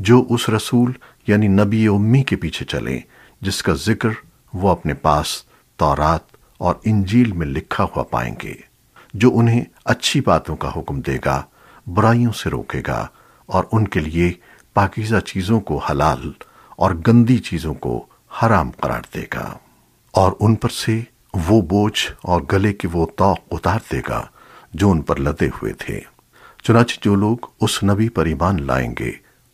जो उस रसूल, यानी नबी उम्मी के पीछे चले, जिसका ज़िक्र वो अपने पास तौरात और इंजील में लिखा हुआ पाएँगे, जो उन्हें अच्छी बातों का हुक्म देगा, बुराइयों से रोकेगा और उनके लिए पाकिजा चीज़ों को हलाल और गंदी चीज़ों को हराम करार देगा। और उन पर से वो बोझ और गले की वो तौक उतार देगा, जो उन पर लदे हुए थे। चुनाचे जो लोग उस नबी पर ईमान लाएँगे